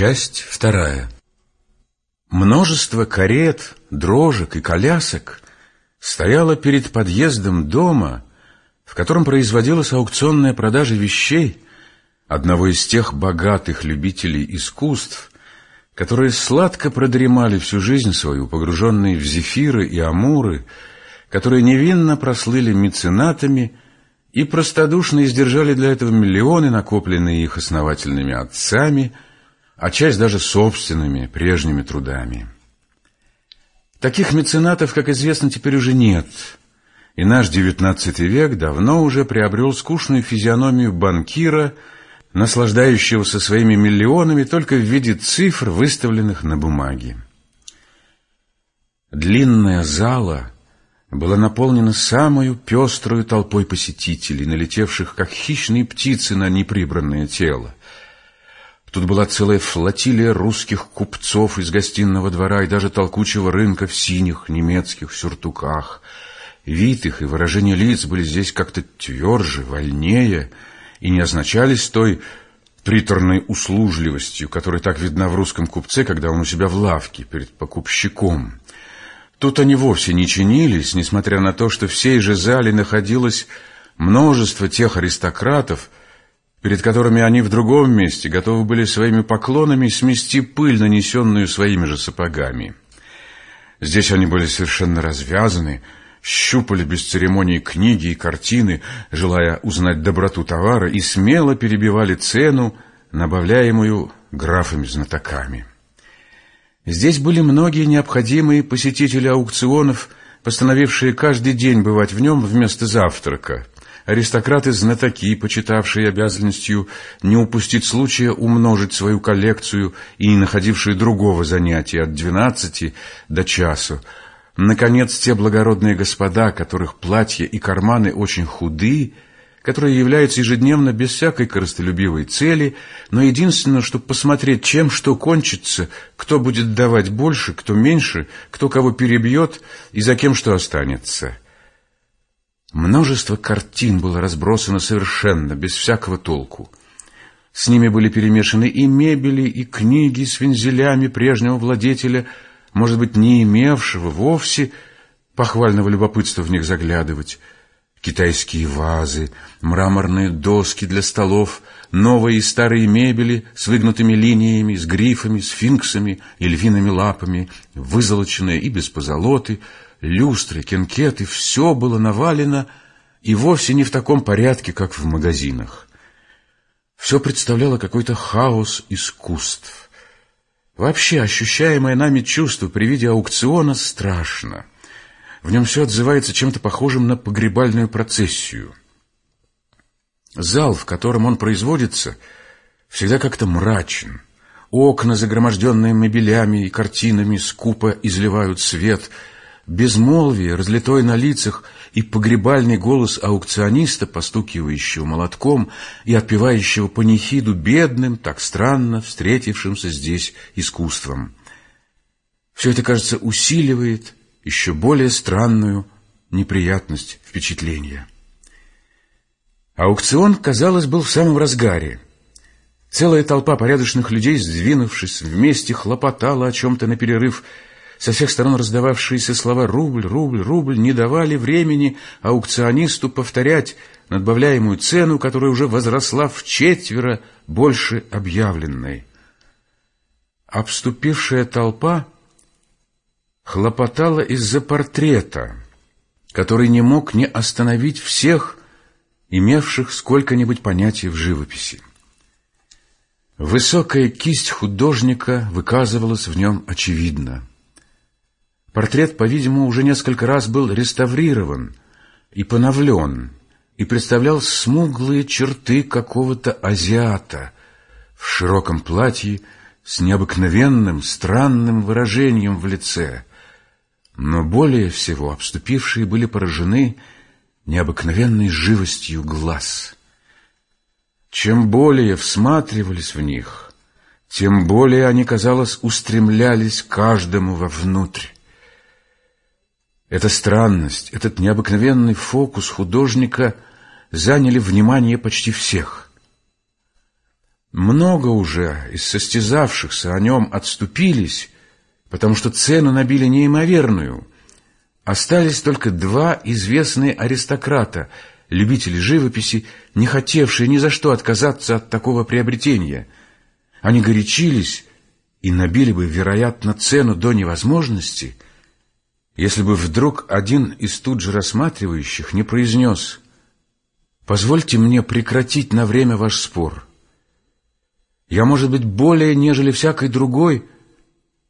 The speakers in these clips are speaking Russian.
Часть вторая. Множество карет, дрожек и колясок стояло перед подъездом дома, в котором производилась аукционная продажа вещей одного из тех богатых любителей искусств, которые сладко продремали всю жизнь свою, погруженные в зефиры и амуры, которые невинно прослыли меценатами и простодушно издержали для этого миллионы, накопленные их основательными отцами – а часть даже собственными прежними трудами. Таких меценатов, как известно, теперь уже нет, и наш девятнадцатый век давно уже приобрел скучную физиономию банкира, наслаждающегося своими миллионами только в виде цифр, выставленных на бумаге. Длинная зала была наполнена самую пеструю толпой посетителей, налетевших, как хищные птицы на неприбранное тело. Тут была целая флотилия русских купцов из гостиного двора и даже толкучего рынка в синих немецких сюртуках. Вид их и выражение лиц были здесь как-то тверже, вольнее и не означались той приторной услужливостью, которая так видна в русском купце, когда он у себя в лавке перед покупщиком. Тут они вовсе не чинились, несмотря на то, что в сей же зале находилось множество тех аристократов, перед которыми они в другом месте готовы были своими поклонами смести пыль, нанесенную своими же сапогами. Здесь они были совершенно развязаны, щупали без церемонии книги и картины, желая узнать доброту товара, и смело перебивали цену, набавляемую графами-знатоками. Здесь были многие необходимые посетители аукционов, постановившие каждый день бывать в нем вместо завтрака — аристократы-знатоки, почитавшие обязанностью не упустить случая умножить свою коллекцию и не находившие другого занятия от двенадцати до часу. Наконец, те благородные господа, которых платья и карманы очень худы, которые являются ежедневно без всякой корыстолюбивой цели, но единственное, чтобы посмотреть, чем что кончится, кто будет давать больше, кто меньше, кто кого перебьет и за кем что останется. Множество картин было разбросано совершенно, без всякого толку. С ними были перемешаны и мебели, и книги с вензелями прежнего владетеля, может быть, не имевшего вовсе похвального любопытства в них заглядывать. Китайские вазы, мраморные доски для столов, новые и старые мебели с выгнутыми линиями, с грифами, сфинксами и львиными лапами, вызолоченные и без позолоты — люстры, кенкеты, все было навалено и вовсе не в таком порядке, как в магазинах. Все представляло какой-то хаос искусств. Вообще, ощущаемое нами чувство при виде аукциона страшно. В нем все отзывается чем-то похожим на погребальную процессию. Зал, в котором он производится, всегда как-то мрачен. Окна, загроможденные мебелями и картинами, скупо изливают свет — безмолвие, разлитое на лицах, и погребальный голос аукциониста, постукивающего молотком и отпевающего панихиду бедным, так странно встретившимся здесь искусством. Все это, кажется, усиливает еще более странную неприятность впечатления. Аукцион, казалось, был в самом разгаре. Целая толпа порядочных людей, сдвинувшись вместе, хлопотала о чем-то на перерыв – со всех сторон раздававшиеся слова «рубль, рубль, рубль» не давали времени аукционисту повторять надбавляемую цену, которая уже возросла в четверо больше объявленной. Обступившая толпа хлопотала из-за портрета, который не мог не остановить всех, имевших сколько-нибудь понятия в живописи. Высокая кисть художника выказывалась в нем очевидно. Портрет, по-видимому, уже несколько раз был реставрирован и поновлен, и представлял смуглые черты какого-то азиата в широком платье с необыкновенным, странным выражением в лице. Но более всего обступившие были поражены необыкновенной живостью глаз. Чем более всматривались в них, тем более они, казалось, устремлялись каждому вовнутрь. Эта странность, этот необыкновенный фокус художника заняли внимание почти всех. Много уже из состязавшихся о нем отступились, потому что цену набили неимоверную. Остались только два известные аристократа, любители живописи, не хотевшие ни за что отказаться от такого приобретения. Они горячились и набили бы, вероятно, цену до невозможности, если бы вдруг один из тут же рассматривающих не произнес «Позвольте мне прекратить на время ваш спор. Я, может быть, более, нежели всякий другой,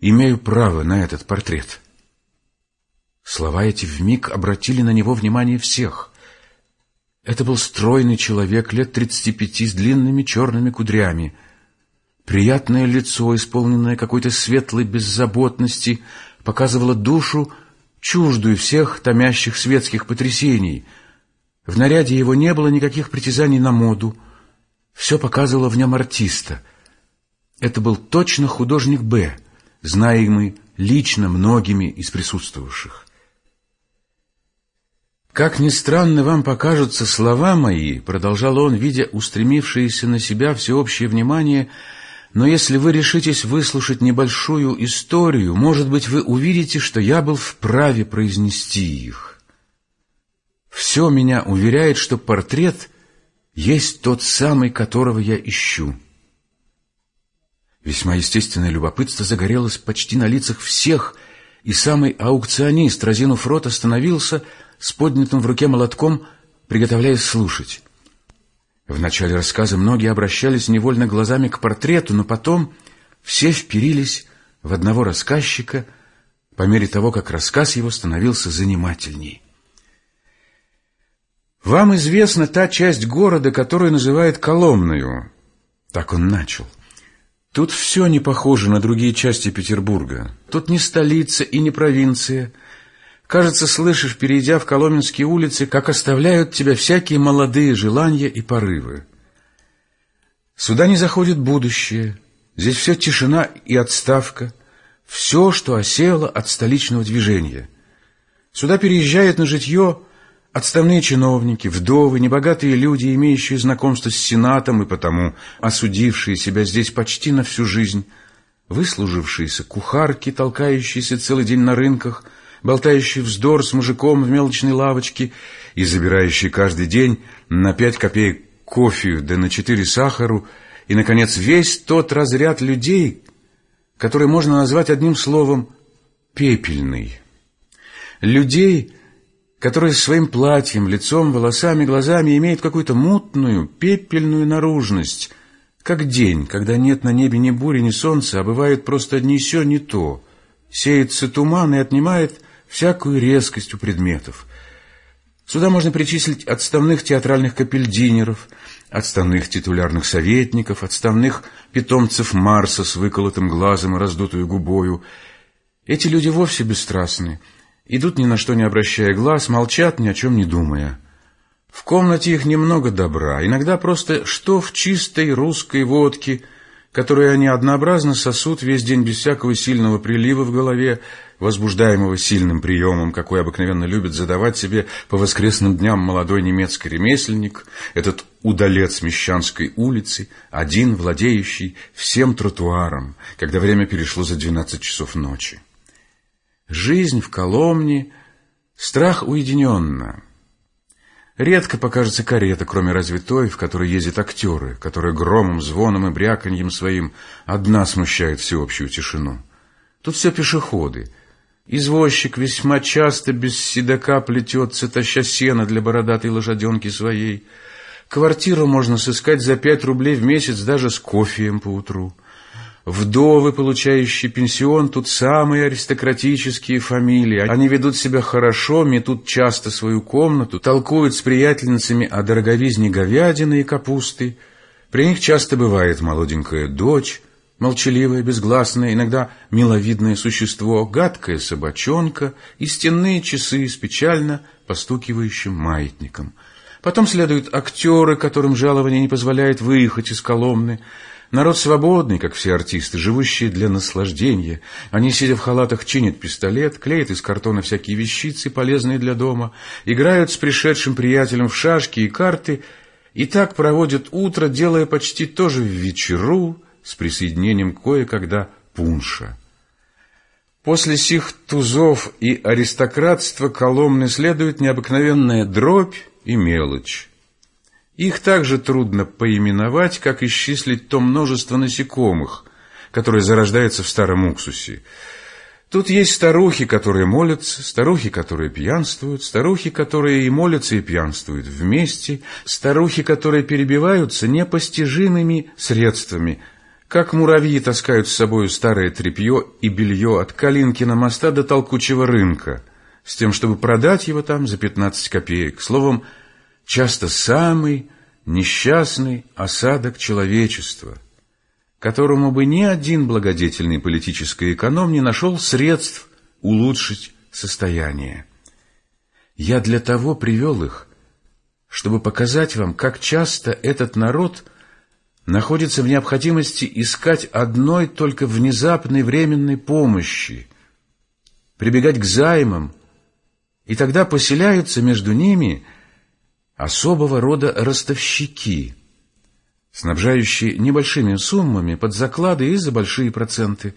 имею право на этот портрет». Слова эти вмиг обратили на него внимание всех. Это был стройный человек лет тридцати пяти с длинными черными кудрями — Приятное лицо, исполненное какой-то светлой беззаботности, показывало душу, чуждую всех томящих светских потрясений. В наряде его не было никаких притязаний на моду. Все показывало в нем артиста. Это был точно художник Б, знаемый лично многими из присутствовавших. «Как ни странно вам покажутся слова мои», — продолжал он, видя устремившееся на себя всеобщее внимание, — но если вы решитесь выслушать небольшую историю, может быть, вы увидите, что я был вправе произнести их. Все меня уверяет, что портрет есть тот самый, которого я ищу. Весьма естественное любопытство загорелось почти на лицах всех, и самый аукционист, разинув рот, остановился с поднятым в руке молотком, приготовляясь слушать. В начале рассказа многие обращались невольно глазами к портрету, но потом все вперились в одного рассказчика по мере того, как рассказ его становился занимательней. «Вам известна та часть города, которую называют Коломною?» Так он начал. «Тут все не похоже на другие части Петербурга. Тут не столица и не провинция». Кажется, слышишь, перейдя в Коломенские улицы, как оставляют тебя всякие молодые желания и порывы. Сюда не заходит будущее, здесь все тишина и отставка, все, что осело от столичного движения. Сюда переезжают на житье отставные чиновники, вдовы, небогатые люди, имеющие знакомство с Сенатом и потому осудившие себя здесь почти на всю жизнь, выслужившиеся кухарки, толкающиеся целый день на рынках – болтающий вздор с мужиком в мелочной лавочке и забирающий каждый день на пять копеек кофе да на четыре сахару, и, наконец, весь тот разряд людей, который можно назвать одним словом «пепельный». Людей, которые своим платьем, лицом, волосами, глазами имеют какую-то мутную, пепельную наружность, как день, когда нет на небе ни бури, ни солнца, а бывает просто ни сё, ни то. Сеется туман и отнимает всякую резкость у предметов. Сюда можно причислить отставных театральных капельдинеров, отставных титулярных советников, отставных питомцев Марса с выколотым глазом и раздутую губою. Эти люди вовсе бесстрастны, идут ни на что не обращая глаз, молчат, ни о чем не думая. В комнате их немного добра, иногда просто что в чистой русской водке – которые они однообразно сосут весь день без всякого сильного прилива в голове, возбуждаемого сильным приемом, какой обыкновенно любит задавать себе по воскресным дням молодой немецкий ремесленник, этот удалец Мещанской улицы, один владеющий всем тротуаром, когда время перешло за двенадцать часов ночи. Жизнь в Коломне — страх уединенно — Редко покажется карета, кроме разве той, в которой ездят актеры, которая громом, звоном и бряканьем своим одна смущает всеобщую тишину. Тут все пешеходы. Извозчик весьма часто без седока плетется, таща сено для бородатой лошаденки своей. Квартиру можно сыскать за пять рублей в месяц даже с кофеем по утру. Вдовы, получающие пенсион, тут самые аристократические фамилии. Они ведут себя хорошо, метут часто свою комнату, толкуют с приятельницами о дороговизне говядины и капусты. При них часто бывает молоденькая дочь, молчаливое, безгласное, иногда миловидное существо, гадкая собачонка и стенные часы с печально постукивающим маятником. Потом следуют актеры, которым жалование не позволяет выехать из Коломны, Народ свободный, как все артисты, живущие для наслаждения. Они, сидя в халатах, чинят пистолет, клеят из картона всякие вещицы, полезные для дома, играют с пришедшим приятелем в шашки и карты и так проводят утро, делая почти то же в вечеру с присоединением кое-когда пунша. После сих тузов и аристократства Коломны следует необыкновенная дробь и мелочь. Их также трудно поименовать, как исчислить то множество насекомых, которое зарождается в старом уксусе. Тут есть старухи, которые молятся, старухи, которые пьянствуют, старухи, которые и молятся, и пьянствуют вместе, старухи, которые перебиваются непостижимыми средствами – как муравьи таскают с собой старое тряпье и белье от Калинкина моста до толкучего рынка, с тем, чтобы продать его там за 15 копеек. Словом, часто самый несчастный осадок человечества, которому бы ни один благодетельный политический эконом не нашел средств улучшить состояние. Я для того привел их, чтобы показать вам, как часто этот народ – находится в необходимости искать одной только внезапной временной помощи, прибегать к займам, и тогда поселяются между ними особого рода ростовщики, снабжающие небольшими суммами под заклады и за большие проценты.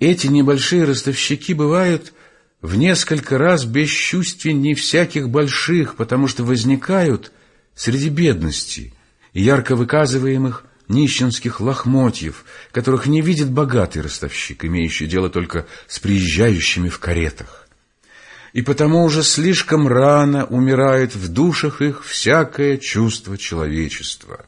Эти небольшие ростовщики бывают в несколько раз бесчувственней всяких больших, потому что возникают среди бедности – ярко выказываемых нищенских лохмотьев, которых не видит богатый ростовщик, имеющий дело только с приезжающими в каретах. И потому уже слишком рано умирает в душах их всякое чувство человечества.